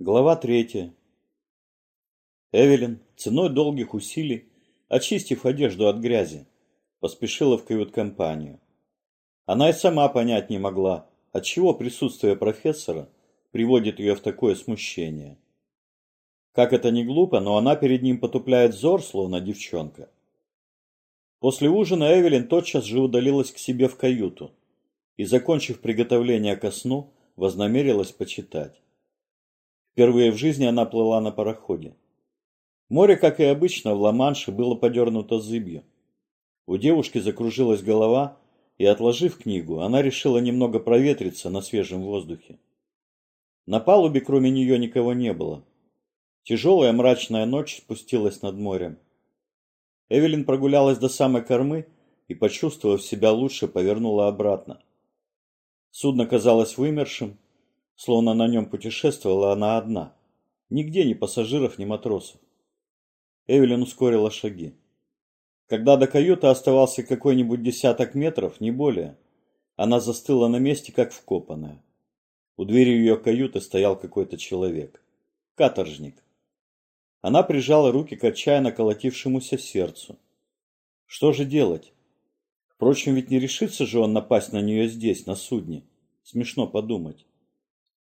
Глава третья. Эвелин, ценой долгих усилий, очистив одежду от грязи, поспешила в кают-компанию. Она и сама понять не могла, отчего присутствие профессора приводит ее в такое смущение. Как это не глупо, но она перед ним потупляет взор, словно девчонка. После ужина Эвелин тотчас же удалилась к себе в каюту и, закончив приготовление ко сну, вознамерилась почитать. Впервые в жизни она плыла на пароходе. Море, как и обычно, в Ла-Манше было подернуто зыбью. У девушки закружилась голова, и, отложив книгу, она решила немного проветриться на свежем воздухе. На палубе кроме нее никого не было. Тяжелая мрачная ночь спустилась над морем. Эвелин прогулялась до самой кормы и, почувствовав себя лучше, повернула обратно. Судно казалось вымершим, словно на нем путешествовала она одна. Нигде ни пассажиров, ни матросов. Эвелин ускорила шаги. Когда до каюты оставался какой-нибудь десяток метров, не более, она застыла на месте, как вкопанная. У двери ее каюты стоял какой-то человек. Каторжник. Она прижала руки к отчаянно колотившемуся сердцу. Что же делать? Впрочем, ведь не решится же он напасть на нее здесь, на судне. Смешно подумать.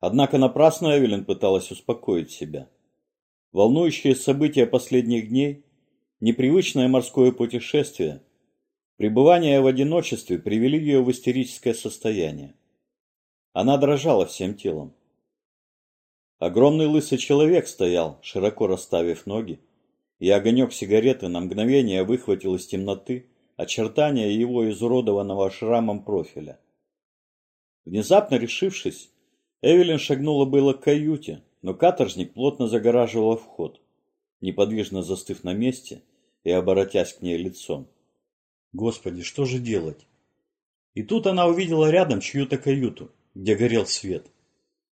Однако напрасно Эвелин пыталась успокоить себя. Волнующие события последних дней, непривычное морское путешествие, пребывание в одиночестве привели ее в истерическое состояние. Она дрожала всем телом. Огромный лысый человек стоял, широко расставив ноги, и огонек сигареты на мгновение выхватил из темноты очертания его изуродованного шрамом профиля. Внезапно решившись, Эвелин шагнула было к каюте, но каторжник плотно загораживал вход, неподвижно застыв на месте и оборотясь к ней лицом. Господи, что же делать? И тут она увидела рядом чью-то каюту, где горел свет.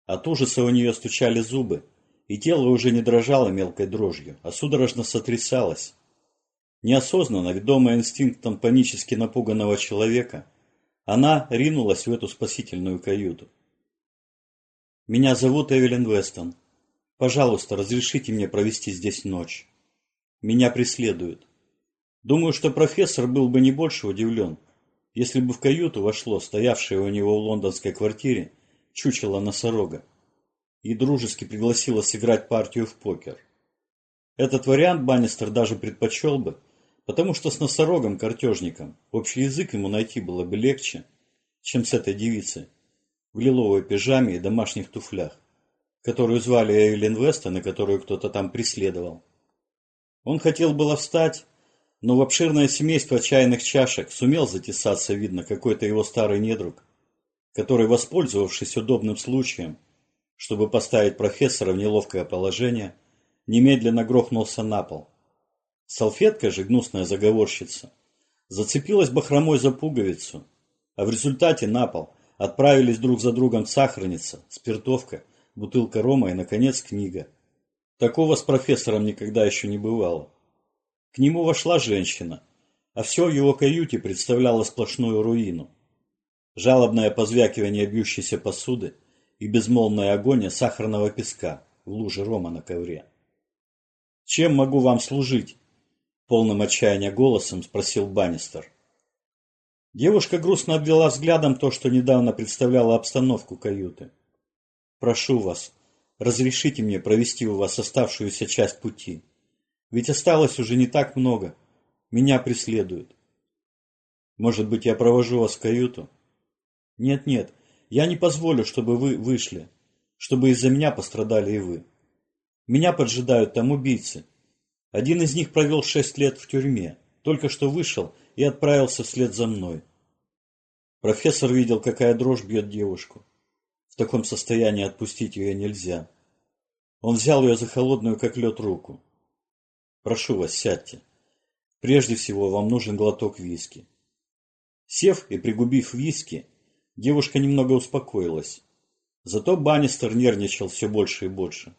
От ужаса у нее стучали зубы, и тело уже не дрожало мелкой дрожью, а судорожно сотрясалось. Неосознанно, ведомая инстинктом панически напуганного человека, она ринулась в эту спасительную каюту. Меня зовут Эвелин Вестон. Пожалуйста, разрешите мне провести здесь ночь. Меня преследуют. Думаю, что профессор был бы не больше удивлен, если бы в каюту вошло стоявшее у него в лондонской квартире чучело носорога и дружески пригласило сыграть партию в покер. Этот вариант Баннистер даже предпочел бы, потому что с носорогом-картежником общий язык ему найти было бы легче, чем с этой девицей в лиловой пижаме и домашних туфлях, которую звали Эйлин Вестон и которую кто-то там преследовал. Он хотел было встать, но в обширное семейство чайных чашек сумел затесаться, видно, какой-то его старый недруг, который, воспользовавшись удобным случаем, чтобы поставить профессора в неловкое положение, немедленно грохнулся на пол. Салфетка же, гнусная заговорщица, зацепилась бахромой за пуговицу, а в результате на пол Отправились друг за другом сахарница, спиртовка, бутылка рома и, наконец, книга. Такого с профессором никогда еще не бывало. К нему вошла женщина, а все в его каюте представляло сплошную руину. Жалобное позвякивание бьющейся посуды и безмолвная агония сахарного песка в луже рома на ковре. «Чем могу вам служить?» Полным отчаяния голосом спросил Баннистер. Девушка грустно обвела взглядом то, что недавно представляло обстановку каюты. «Прошу вас, разрешите мне провести у вас оставшуюся часть пути. Ведь осталось уже не так много. Меня преследуют. Может быть, я провожу вас в каюту? Нет-нет, я не позволю, чтобы вы вышли, чтобы из-за меня пострадали и вы. Меня поджидают там убийцы. Один из них провел шесть лет в тюрьме, только что вышел и отправился вслед за мной. Профессор видел, какая дрожь бьет девушку. В таком состоянии отпустить ее нельзя. Он взял ее за холодную, как лед, руку. «Прошу вас, сядьте. Прежде всего, вам нужен глоток виски». Сев и пригубив виски, девушка немного успокоилась. Зато Баннистер нервничал все больше и больше.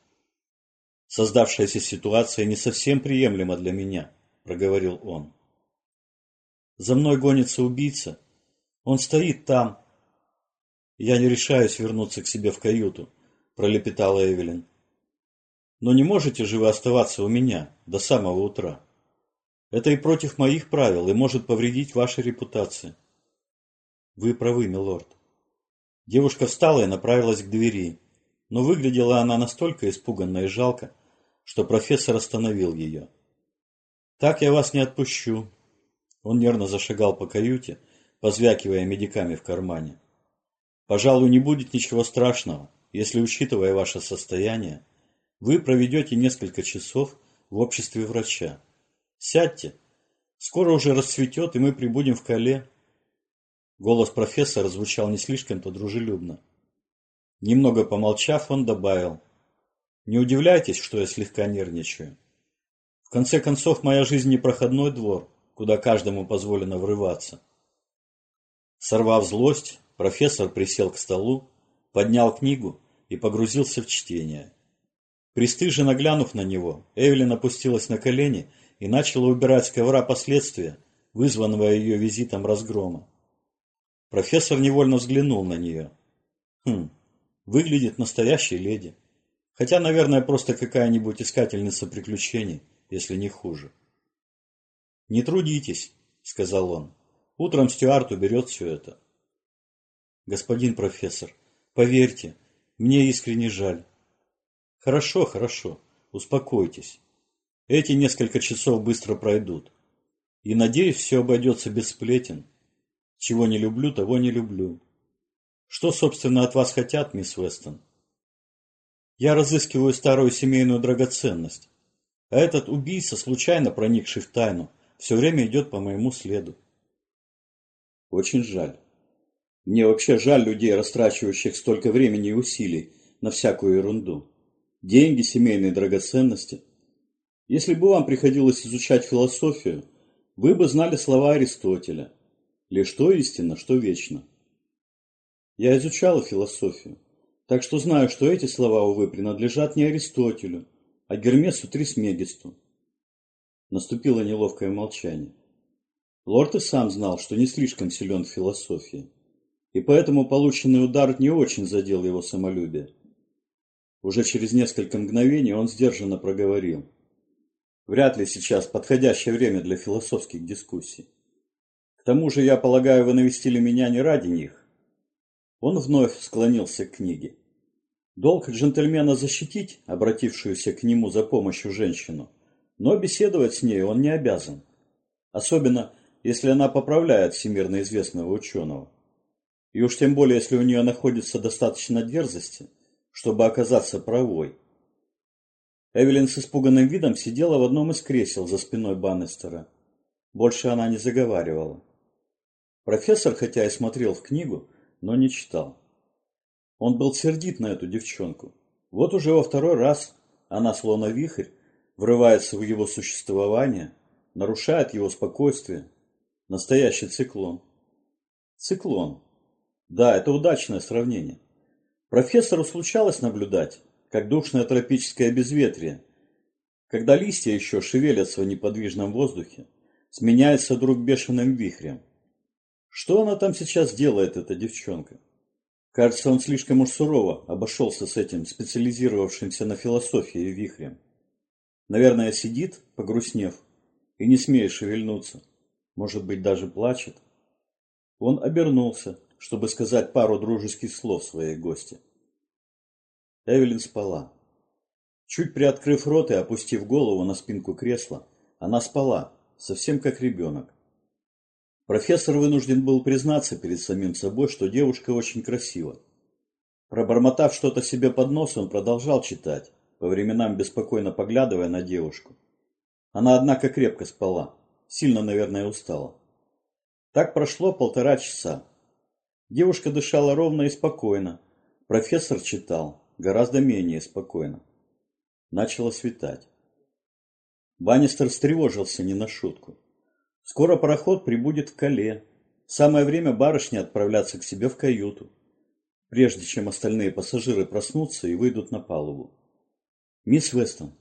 «Создавшаяся ситуация не совсем приемлема для меня», — проговорил он. За мной гонится убийца. Он стоит там. Я не решаюсь вернуться к себе в каюту, пролепетала Эвелин. Но не можете же вы оставаться у меня до самого утра. Это и против моих правил, и может повредить вашей репутации. Вы правы, милорд. Девушка встала и направилась к двери, но выглядела она настолько испуганно и жалко, что профессор остановил ее. «Так я вас не отпущу». Он нервно зашагал по каюте, позвякивая медиками в кармане. «Пожалуй, не будет ничего страшного, если, учитывая ваше состояние, вы проведете несколько часов в обществе врача. Сядьте. Скоро уже расцветет, и мы прибудем в Кале. Голос профессора звучал не слишком-то дружелюбно. Немного помолчав, он добавил. Не удивляйтесь, что я слегка нервничаю. В конце концов, моя жизнь не проходной двор, куда каждому позволено врываться. Сорвав злость, профессор присел к столу, поднял книгу и погрузился в чтение. Пристыженно глянув на него, Эвелин опустилась на колени и начала убирать с ковра последствия, вызванного ее визитом разгрома. Профессор невольно взглянул на нее. Хм, выглядит настоящей леди. Хотя, наверное, просто какая-нибудь искательница приключений, если не хуже. «Не трудитесь», — сказал он. «Утром Стюарт уберет все это». «Господин профессор, поверьте, мне искренне жаль». «Хорошо, хорошо, успокойтесь. Эти несколько часов быстро пройдут. И, надеюсь, все обойдется без сплетен. Чего не люблю, того не люблю. Что, собственно, от вас хотят, мисс Вестон? Я разыскиваю старую семейную драгоценность. А этот убийца, случайно проникший в тайну, все время идет по моему следу. Очень жаль. Мне вообще жаль людей, растрачивающих столько времени и усилий на всякую ерунду. Деньги, семейные драгоценности – если бы вам приходилось изучать философию, вы бы знали слова Аристотеля. Лишь то истинно, что вечно. Я изучала философию, так что знаю, что эти слова, увы, принадлежат не Аристотелю, а Гермесу Трисмегисту. Наступило неловкое молчание. Лорд и сам знал, что не слишком силен в философии, и поэтому полученный удар не очень задел его самолюбие. Уже через несколько мгновений он сдержанно проговорил – Вряд ли сейчас подходящее время для философских дискуссий. К тому же, я полагаю, вы навестили меня не ради них. Он вновь склонился к книге. Долг джентльмена защитить обратившуюся к нему за помощью женщину, но беседовать с ней он не обязан. Особенно, если она поправляет всемирно известного ученого. И уж тем более, если у нее находится достаточно дерзости, чтобы оказаться правой. Эвелин с испуганным видом сидела в одном из кресел за спиной Баннистера. Больше она не заговаривала. Профессор, хотя и смотрел в книгу, но не читал. Он был сердит на эту девчонку. Вот уже во второй раз она, словно вихрь, врывается в его существование, нарушает его спокойствие. Настоящий циклон. Циклон. Да, это удачное сравнение. Профессору случалось наблюдать, как душное тропическое безветрие, когда листья еще шевелятся в неподвижном воздухе, сменяется вдруг бешеным вихрем. Что она там сейчас делает, эта девчонка? Кажется, он слишком уж сурово обошелся с этим специализировавшимся на философии вихрем. Наверное, сидит, погрустнев, и не смеет шевельнуться. Может быть, даже плачет. Он обернулся, чтобы сказать пару дружеских слов своей гости. Эвелин спала. Чуть приоткрыв рот и опустив голову на спинку кресла, она спала, совсем как ребенок. Профессор вынужден был признаться перед самим собой, что девушка очень красива. Пробормотав что-то себе под нос, он продолжал читать, по временам беспокойно поглядывая на девушку. Она, однако, крепко спала, сильно, наверное, устала. Так прошло полтора часа. Девушка дышала ровно и спокойно. Профессор читал, гораздо менее спокойно. Начало светать. Баннистер встревожился не на шутку. Скоро пароход прибудет в Кале. Самое время барышне отправляться к себе в каюту, прежде чем остальные пассажиры проснутся и выйдут на палубу. «Мисс Вестон».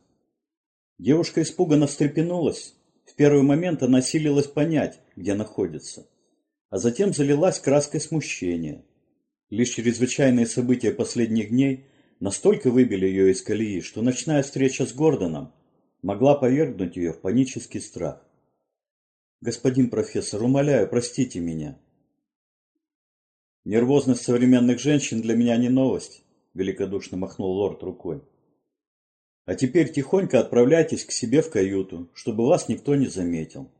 Девушка испуганно встрепенулась. В первый момент она силилась понять, где находится, а затем залилась краской смущения. Лишь чрезвычайные события последних дней – настолько выбили ее из колеи, что ночная встреча с Гордоном могла повергнуть ее в панический страх. «Господин профессор, умоляю, простите меня». «Нервозность современных женщин для меня не новость», – великодушно махнул лорд рукой. «А теперь тихонько отправляйтесь к себе в каюту, чтобы вас никто не заметил.